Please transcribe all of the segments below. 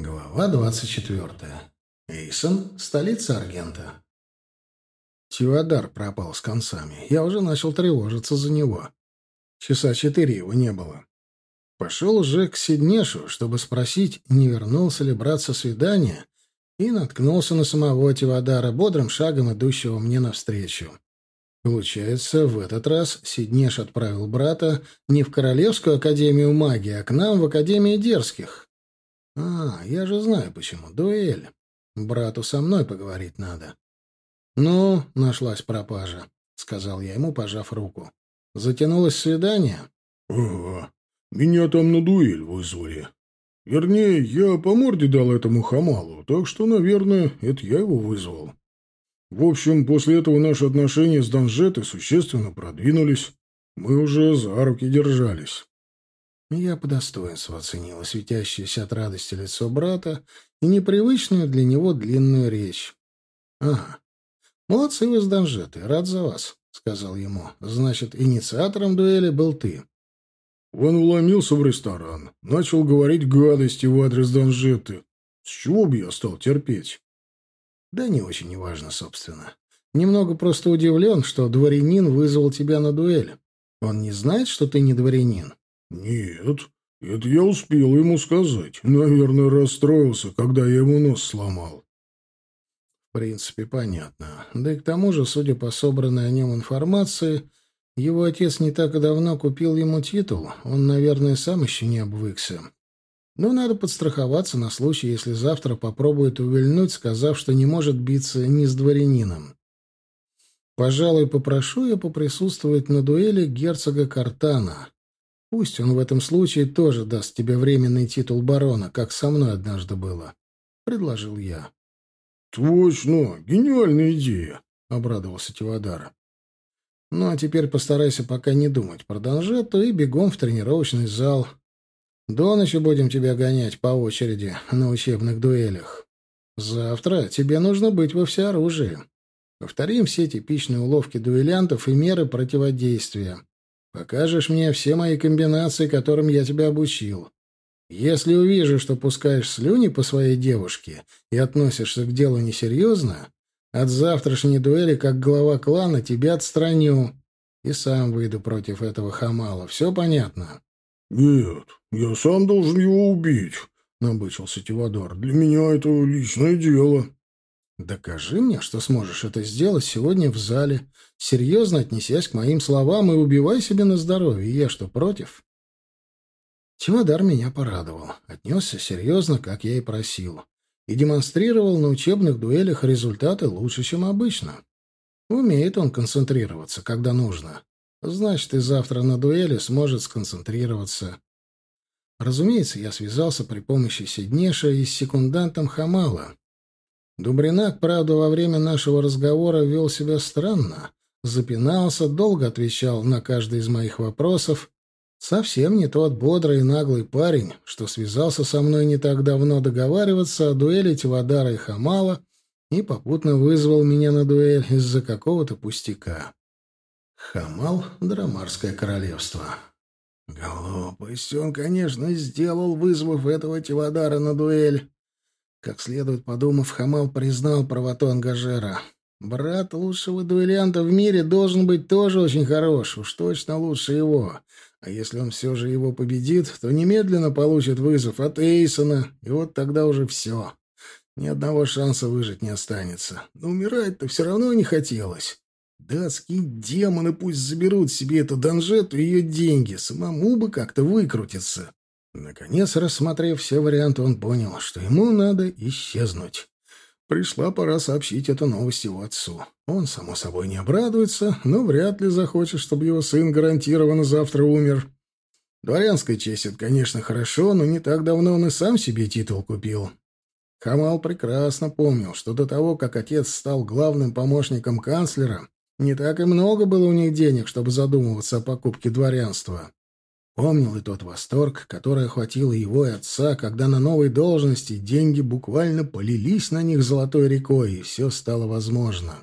Глава двадцать четвертая. Эйсон, столица Аргента. Тивадар пропал с концами. Я уже начал тревожиться за него. Часа четыре его не было. Пошел уже к Сиднешу, чтобы спросить, не вернулся ли брат со свидания, и наткнулся на самого Тивадара, бодрым шагом идущего мне навстречу. Получается, в этот раз Сиднеш отправил брата не в Королевскую Академию Магии, а к нам в Академию Дерзких. А, я же знаю почему. Дуэль. Брату со мной поговорить надо. «Ну, нашлась пропажа», — сказал я ему, пожав руку. «Затянулось свидание?» «Ага. Меня там на дуэль вызвали. Вернее, я по морде дал этому хамалу, так что, наверное, это я его вызвал. В общем, после этого наши отношения с Данжетой существенно продвинулись. Мы уже за руки держались». Я по достоинству оценила светящееся от радости лицо брата и непривычную для него длинную речь. «Ага, «Молодцы вы с Данжетой, рад за вас», — сказал ему. «Значит, инициатором дуэли был ты». Он вломился в ресторан, начал говорить гадости в адрес Данжеты. С чего бы я стал терпеть? Да не очень неважно, собственно. Немного просто удивлен, что дворянин вызвал тебя на дуэль. Он не знает, что ты не дворянин? Нет, это я успел ему сказать. Наверное, расстроился, когда я ему нос сломал. В принципе, понятно. Да и к тому же, судя по собранной о нем информации, его отец не так и давно купил ему титул. Он, наверное, сам еще не обвыкся. Но надо подстраховаться на случай, если завтра попробует увильнуть, сказав, что не может биться ни с дворянином. Пожалуй, попрошу я поприсутствовать на дуэли герцога Картана. Пусть он в этом случае тоже даст тебе временный титул барона, как со мной однажды было. Предложил я. «Точно! Гениальная идея!» — обрадовался Тивадар. «Ну, а теперь постарайся пока не думать про Донжетту и бегом в тренировочный зал. До ночи будем тебя гонять по очереди на учебных дуэлях. Завтра тебе нужно быть во всеоружии. Повторим все типичные уловки дуэлянтов и меры противодействия. Покажешь мне все мои комбинации, которым я тебя обучил. Если увижу, что пускаешь слюни по своей девушке и относишься к делу несерьезно, от завтрашней дуэли, как глава клана, тебя отстраню и сам выйду против этого хамала. Все понятно? — Нет, я сам должен его убить, — набычился Тивадор. — Для меня это личное дело. — Докажи мне, что сможешь это сделать сегодня в зале, серьезно отнесясь к моим словам и убивай себе на здоровье. Я что, против? Чемодар меня порадовал. Отнесся серьезно, как я и просил. И демонстрировал на учебных дуэлях результаты лучше, чем обычно. Умеет он концентрироваться, когда нужно. Значит, и завтра на дуэли сможет сконцентрироваться. Разумеется, я связался при помощи Сиднеша и с секундантом Хамала. Дубринак, правда, во время нашего разговора вел себя странно. Запинался, долго отвечал на каждый из моих вопросов, Совсем не тот бодрый и наглый парень, что связался со мной не так давно договариваться о дуэли Тивадара и Хамала и попутно вызвал меня на дуэль из-за какого-то пустяка. Хамал — Драмарское королевство. Глупость он, конечно, сделал, вызвав этого Тивадара на дуэль. Как следует подумав, Хамал признал правоту ангажера. Брат лучшего дуэлянта в мире должен быть тоже очень хорош, уж точно лучше его. А если он все же его победит, то немедленно получит вызов от Эйсона, и вот тогда уже все. Ни одного шанса выжить не останется. Но умирать-то все равно не хотелось. Датские демоны пусть заберут себе эту данжету и ее деньги, самому бы как-то выкрутиться. Наконец, рассмотрев все варианты, он понял, что ему надо исчезнуть. Пришла пора сообщить эту новость его отцу. Он, само собой, не обрадуется, но вряд ли захочет, чтобы его сын гарантированно завтра умер. Дворянская честь — это, конечно, хорошо, но не так давно он и сам себе титул купил. Хамал прекрасно помнил, что до того, как отец стал главным помощником канцлера, не так и много было у них денег, чтобы задумываться о покупке дворянства. Помнил и тот восторг, который охватил его и отца, когда на новой должности деньги буквально полились на них золотой рекой, и все стало возможно.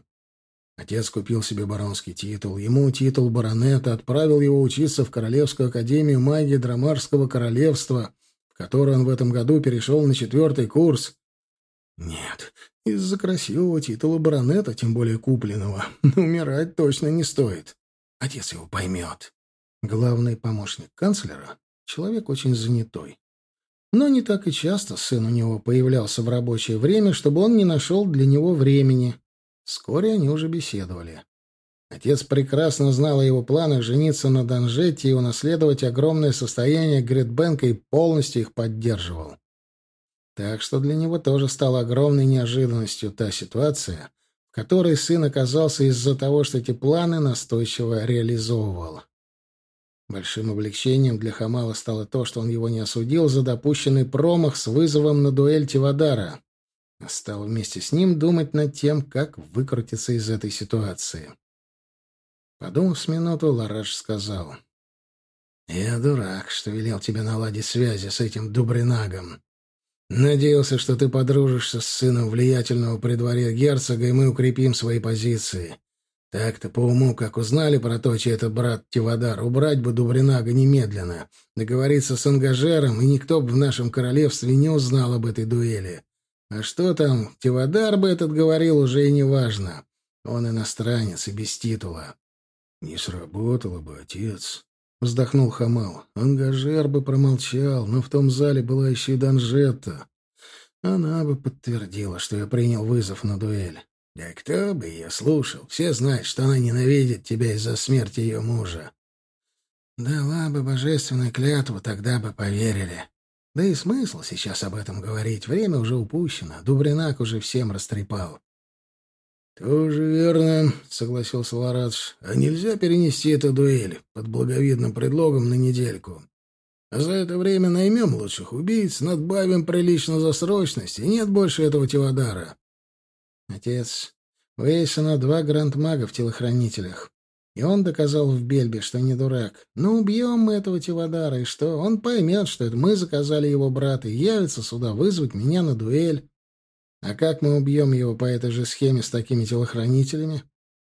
Отец купил себе баронский титул, ему титул баронета, отправил его учиться в Королевскую академию магии Драмарского королевства, в который он в этом году перешел на четвертый курс. Нет, из-за красивого титула баронета, тем более купленного, умирать точно не стоит. Отец его поймет. Главный помощник канцлера — человек очень занятой. Но не так и часто сын у него появлялся в рабочее время, чтобы он не нашел для него времени. Вскоре они уже беседовали. Отец прекрасно знал о его планах жениться на Данжете и унаследовать огромное состояние Гритбенка и полностью их поддерживал. Так что для него тоже стала огромной неожиданностью та ситуация, в которой сын оказался из-за того, что эти планы настойчиво реализовывал. Большим облегчением для Хамала стало то, что он его не осудил за допущенный промах с вызовом на дуэль Тивадара, а стал вместе с ним думать над тем, как выкрутиться из этой ситуации. Подумав с минуту, Лараш сказал. «Я дурак, что велел тебе наладить связи с этим Дубринагом. Надеялся, что ты подружишься с сыном влиятельного при дворе герцога, и мы укрепим свои позиции. Так-то по уму, как узнали про то, чей это брат Тивадар, убрать бы Дубринага немедленно, договориться с ангажером, и никто бы в нашем королевстве не узнал об этой дуэли. А что там, Тивадар бы этот говорил, уже и не важно. Он иностранец и без титула. — Не сработало бы, отец, — вздохнул Хамал. Ангажер бы промолчал, но в том зале была еще и Данжетта. Она бы подтвердила, что я принял вызов на дуэль. Да кто бы ее слушал? Все знают, что она ненавидит тебя из-за смерти ее мужа. Дала бы божественную клятву, тогда бы поверили. Да и смысл сейчас об этом говорить. Время уже упущено. Дубринак уже всем растрепал. — Тоже верно, — согласился Ларадж. — А нельзя перенести эту дуэль под благовидным предлогом на недельку. А за это время наймем лучших убийц, надбавим прилично за срочность, и нет больше этого Тивадара. Отец, у Эйсона два грандмага в телохранителях. И он доказал в Бельбе, что не дурак. Ну, убьем мы этого Тивадара, и что? Он поймет, что это мы заказали его брата, и явится сюда вызвать меня на дуэль. А как мы убьем его по этой же схеме с такими телохранителями?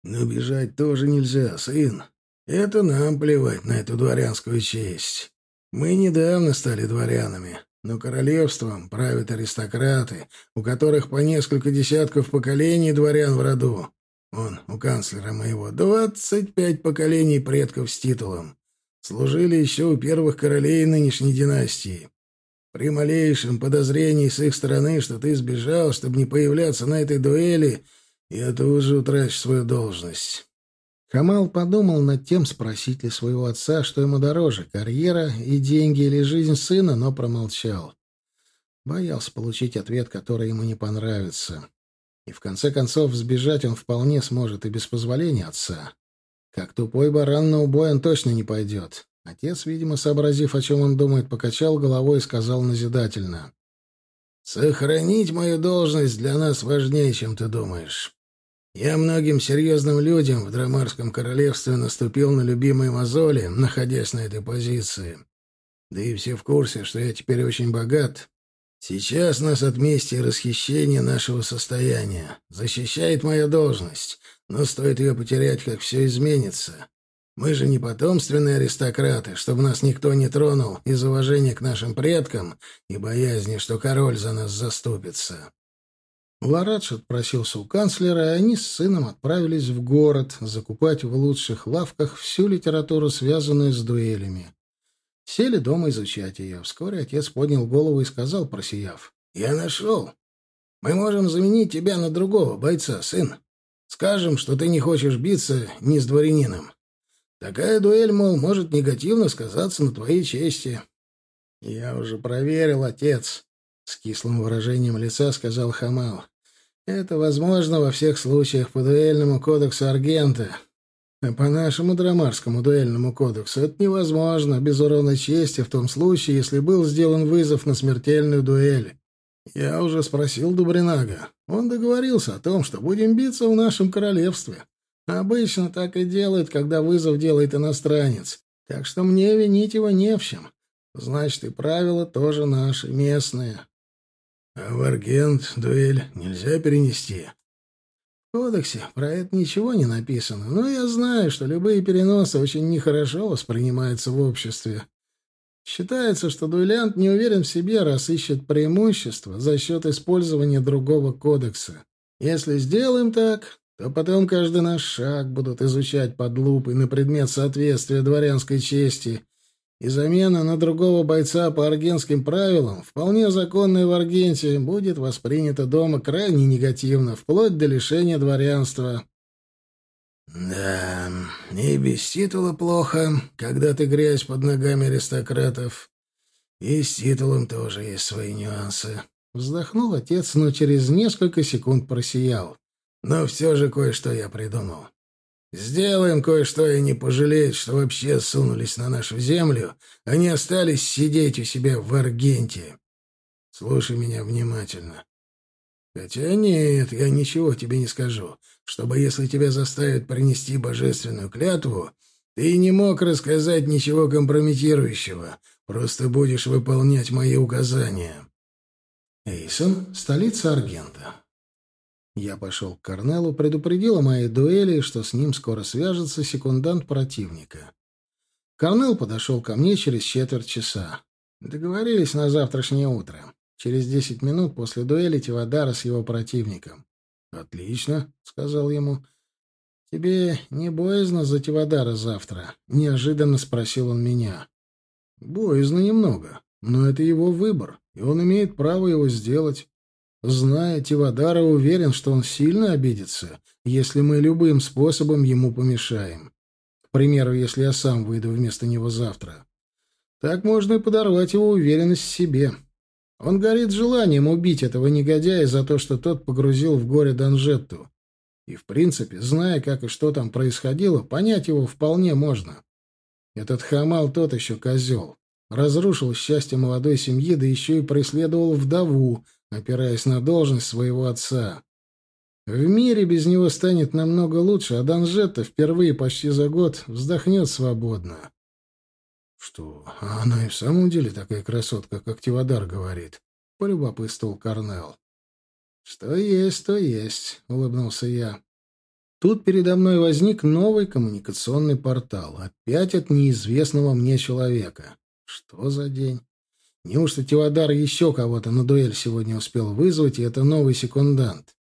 Ну, бежать тоже нельзя, сын. Это нам плевать на эту дворянскую честь. Мы недавно стали дворянами. Но королевством правят аристократы, у которых по несколько десятков поколений дворян в роду. Он, у канцлера моего, двадцать пять поколений предков с титулом. Служили еще у первых королей нынешней династии. При малейшем подозрении с их стороны, что ты сбежал, чтобы не появляться на этой дуэли, я тоже утрачу свою должность. Камал подумал над тем, спросить ли своего отца, что ему дороже — карьера и деньги или жизнь сына, но промолчал. Боялся получить ответ, который ему не понравится. И в конце концов сбежать он вполне сможет и без позволения отца. Как тупой баран на убой он точно не пойдет. Отец, видимо, сообразив, о чем он думает, покачал головой и сказал назидательно. «Сохранить мою должность для нас важнее, чем ты думаешь. Я многим серьезным людям в Драмарском королевстве наступил на любимые мозоли, находясь на этой позиции. Да и все в курсе, что я теперь очень богат. Сейчас нас от мести и нашего состояния. Защищает моя должность, но стоит ее потерять, как все изменится. Мы же не потомственные аристократы, чтобы нас никто не тронул из уважения к нашим предкам и боязни, что король за нас заступится. Ларадж отпросился у канцлера, и они с сыном отправились в город закупать в лучших лавках всю литературу, связанную с дуэлями. Сели дома изучать ее. Вскоре отец поднял голову и сказал, просияв, «Я нашел. Мы можем заменить тебя на другого бойца, сын. Скажем, что ты не хочешь биться ни с дворянином. Такая дуэль, мол, может негативно сказаться на твоей чести». «Я уже проверил, отец», с кислым выражением лица сказал Хамал. «Это возможно во всех случаях по дуэльному кодексу Аргента. А по нашему драмарскому дуэльному кодексу это невозможно без урона чести в том случае, если был сделан вызов на смертельную дуэль. Я уже спросил Дубринага. Он договорился о том, что будем биться в нашем королевстве. Обычно так и делают, когда вызов делает иностранец. Так что мне винить его не в чем. Значит, и правила тоже наши, местные. А в Аргент дуэль нельзя перенести. В кодексе про это ничего не написано, но я знаю, что любые переносы очень нехорошо воспринимаются в обществе. Считается, что дуэлянт не уверен в себе, раз ищет преимущество за счет использования другого кодекса. Если сделаем так, то потом каждый наш шаг будут изучать под лупой на предмет соответствия дворянской чести, и замена на другого бойца по аргентским правилам, вполне законная в Аргенте, будет воспринята дома крайне негативно, вплоть до лишения дворянства. Да, и без титула плохо, когда ты грязь под ногами аристократов. И с титулом тоже есть свои нюансы. Вздохнул отец, но через несколько секунд просиял. Но все же кое-что я придумал. Сделаем кое-что и не пожалеют, что вообще сунулись на нашу землю, а не остались сидеть у себя в Аргенте. Слушай меня внимательно. Хотя нет, я ничего тебе не скажу чтобы, если тебя заставят принести божественную клятву, ты не мог рассказать ничего компрометирующего, просто будешь выполнять мои указания. Эйсон, столица Аргента. Я пошел к Корнелу, предупредил о моей дуэли, что с ним скоро свяжется секундант противника. Корнел подошел ко мне через четверть часа. Договорились на завтрашнее утро. Через десять минут после дуэли Тивадара с его противником. «Отлично», — сказал ему. «Тебе не боязно за Тивадара завтра?» — неожиданно спросил он меня. «Боязно немного, но это его выбор, и он имеет право его сделать. Зная Тивадара, уверен, что он сильно обидится, если мы любым способом ему помешаем. К примеру, если я сам выйду вместо него завтра. Так можно и подорвать его уверенность в себе». Он горит желанием убить этого негодяя за то, что тот погрузил в горе Данжетту. И, в принципе, зная, как и что там происходило, понять его вполне можно. Этот хамал тот еще козел. Разрушил счастье молодой семьи, да еще и преследовал вдову, опираясь на должность своего отца. В мире без него станет намного лучше, а Данжетта впервые почти за год вздохнет свободно. «Что, она и в самом деле такая красотка, как Тивадар говорит?» — полюбопытствовал Корнел. «Что есть, то есть», — улыбнулся я. Тут передо мной возник новый коммуникационный портал, опять от неизвестного мне человека. Что за день? Неужто Тивадар еще кого-то на дуэль сегодня успел вызвать, и это новый секундант?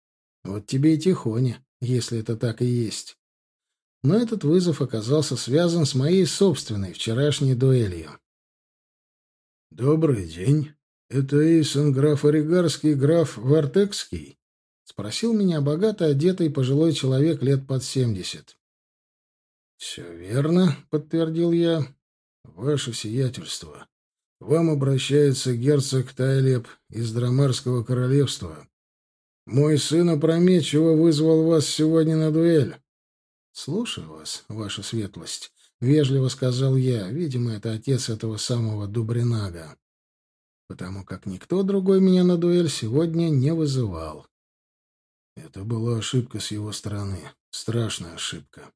Вот тебе и тихоня, если это так и есть но этот вызов оказался связан с моей собственной вчерашней дуэлью. «Добрый день. Это Эйсон граф Оригарский граф Вартекский?» — спросил меня богато одетый пожилой человек лет под семьдесят. «Все верно», — подтвердил я. «Ваше сиятельство. Вам обращается герцог Тайлеп из Драмарского королевства. Мой сын опрометчиво вызвал вас сегодня на дуэль. «Слушаю вас, ваша светлость», — вежливо сказал я. Видимо, это отец этого самого Дубринага. Потому как никто другой меня на дуэль сегодня не вызывал. Это была ошибка с его стороны. Страшная ошибка.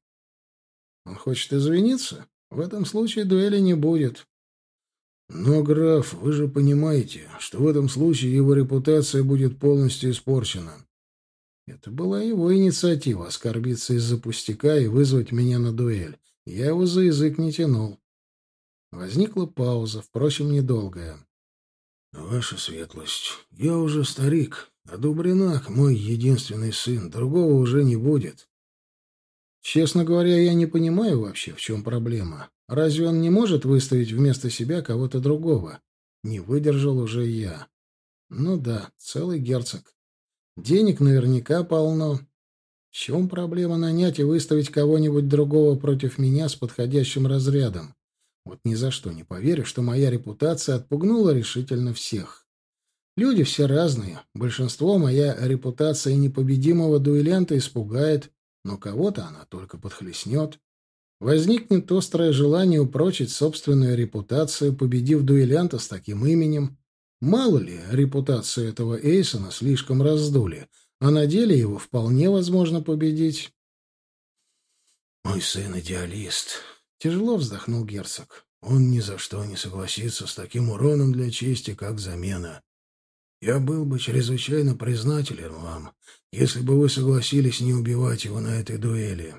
Он хочет извиниться? В этом случае дуэли не будет. Но, граф, вы же понимаете, что в этом случае его репутация будет полностью испорчена. Это была его инициатива — оскорбиться из-за пустяка и вызвать меня на дуэль. Я его за язык не тянул. Возникла пауза, впрочем, недолгая. — Ваша светлость, я уже старик, а Дубринак — мой единственный сын, другого уже не будет. Честно говоря, я не понимаю вообще, в чем проблема. Разве он не может выставить вместо себя кого-то другого? Не выдержал уже я. Ну да, целый герцог. Денег наверняка полно. В чем проблема нанять и выставить кого-нибудь другого против меня с подходящим разрядом? Вот ни за что не поверю, что моя репутация отпугнула решительно всех. Люди все разные. Большинство моя репутация непобедимого дуэлянта испугает, но кого-то она только подхлестнет. Возникнет острое желание упрочить собственную репутацию, победив дуэлянта с таким именем. Мало ли, репутацию этого Эйсона слишком раздули, а на деле его вполне возможно победить. «Мой сын идеалист», — тяжело вздохнул герцог. «Он ни за что не согласится с таким уроном для чести, как замена. Я был бы чрезвычайно признателен вам, если бы вы согласились не убивать его на этой дуэли».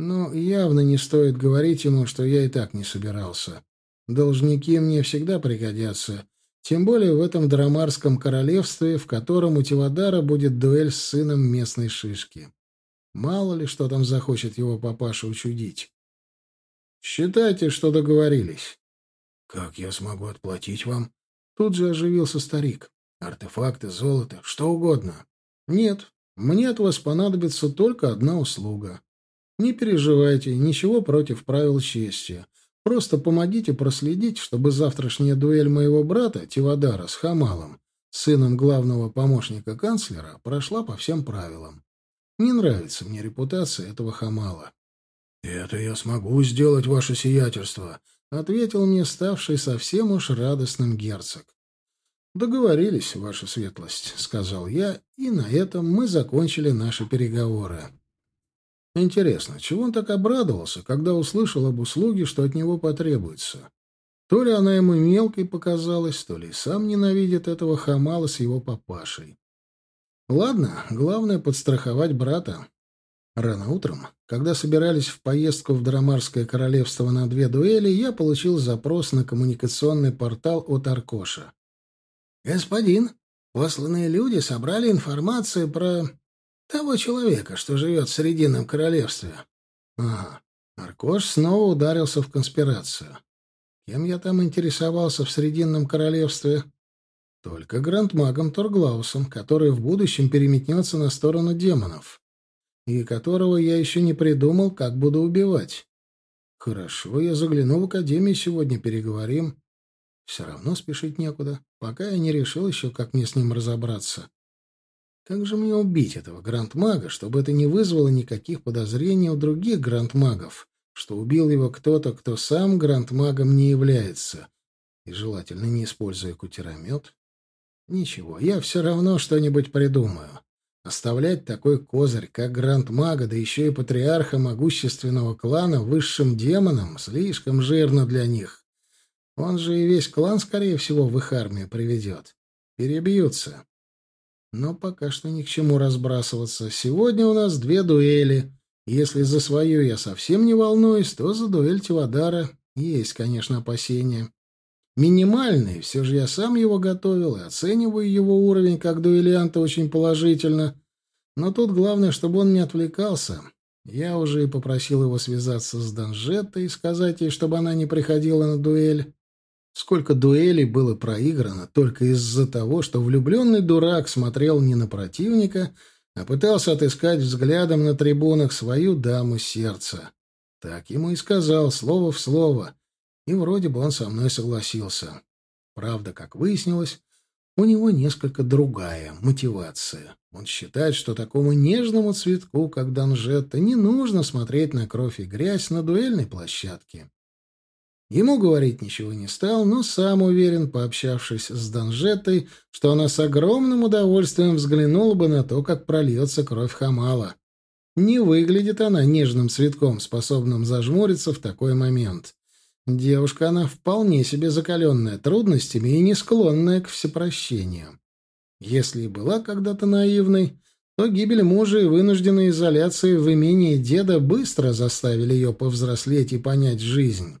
Но явно не стоит говорить ему, что я и так не собирался. Должники мне всегда пригодятся, тем более в этом драмарском королевстве, в котором у Тивадара будет дуэль с сыном местной шишки. Мало ли, что там захочет его папаша учудить. Считайте, что договорились. Как я смогу отплатить вам? Тут же оживился старик. Артефакты, золото, что угодно. Нет, мне от вас понадобится только одна услуга. Не переживайте, ничего против правил чести. Просто помогите проследить, чтобы завтрашняя дуэль моего брата, Тивадара, с Хамалом, сыном главного помощника канцлера, прошла по всем правилам. Не нравится мне репутация этого Хамала. — Это я смогу сделать, ваше сиятельство, — ответил мне ставший совсем уж радостным герцог. «Договорились, ваша светлость», — сказал я, и на этом мы закончили наши переговоры. Интересно, чего он так обрадовался, когда услышал об услуге, что от него потребуется? То ли она ему мелкой показалась, то ли сам ненавидит этого хамала с его папашей. Ладно, главное — подстраховать брата. Рано утром, когда собирались в поездку в Драмарское королевство на две дуэли, я получил запрос на коммуникационный портал от Аркоша. «Господин, посланные люди собрали информацию про того человека, что живет в Срединном королевстве». «Ага, Аркош снова ударился в конспирацию. Кем я там интересовался в Срединном королевстве?» Только грандмагом Торглаусом, который в будущем переметнется на сторону демонов, и которого я еще не придумал, как буду убивать. Хорошо, я загляну в академию сегодня, переговорим. Все равно спешить некуда, пока я не решил еще, как мне с ним разобраться. Как же мне убить этого грандмага, чтобы это не вызвало никаких подозрений у других грандмагов, что убил его кто-то, кто сам грандмагом не является, и желательно не используя кутеромет? Ничего, я все равно что-нибудь придумаю. Оставлять такой козырь, как грандмага, да еще и патриарха могущественного клана высшим демоном, слишком жирно для них. Он же и весь клан, скорее всего, в их армию приведет. Перебьются. Но пока что ни к чему разбрасываться. Сегодня у нас две дуэли. Если за свою я совсем не волнуюсь, то за дуэль Тивадара есть, конечно, опасения. Минимальные, все же я сам его готовил и оцениваю его уровень как дуэлянта очень положительно. Но тут главное, чтобы он не отвлекался. Я уже и попросил его связаться с Данжеттой и сказать ей, чтобы она не приходила на дуэль. Сколько дуэлей было проиграно только из-за того, что влюбленный дурак смотрел не на противника, а пытался отыскать взглядом на трибунах свою даму сердца. Так ему и сказал, слово в слово, и вроде бы он со мной согласился. Правда, как выяснилось, у него несколько другая мотивация. Он считает, что такому нежному цветку, как Данжетта, не нужно смотреть на кровь и грязь на дуэльной площадке. Ему говорить ничего не стал, но сам уверен, пообщавшись с Данжетой, что она с огромным удовольствием взглянула бы на то, как прольется кровь Хамала. Не выглядит она нежным цветком, способным зажмуриться в такой момент. Девушка она вполне себе закаленная трудностями и не склонная к всепрощению. Если и была когда-то наивной, то гибель мужа и вынужденная изоляция в имении деда быстро заставили ее повзрослеть и понять жизнь.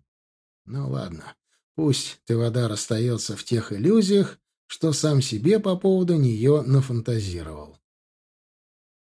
Ну ладно, пусть Тевадар остается в тех иллюзиях, что сам себе по поводу нее нафантазировал.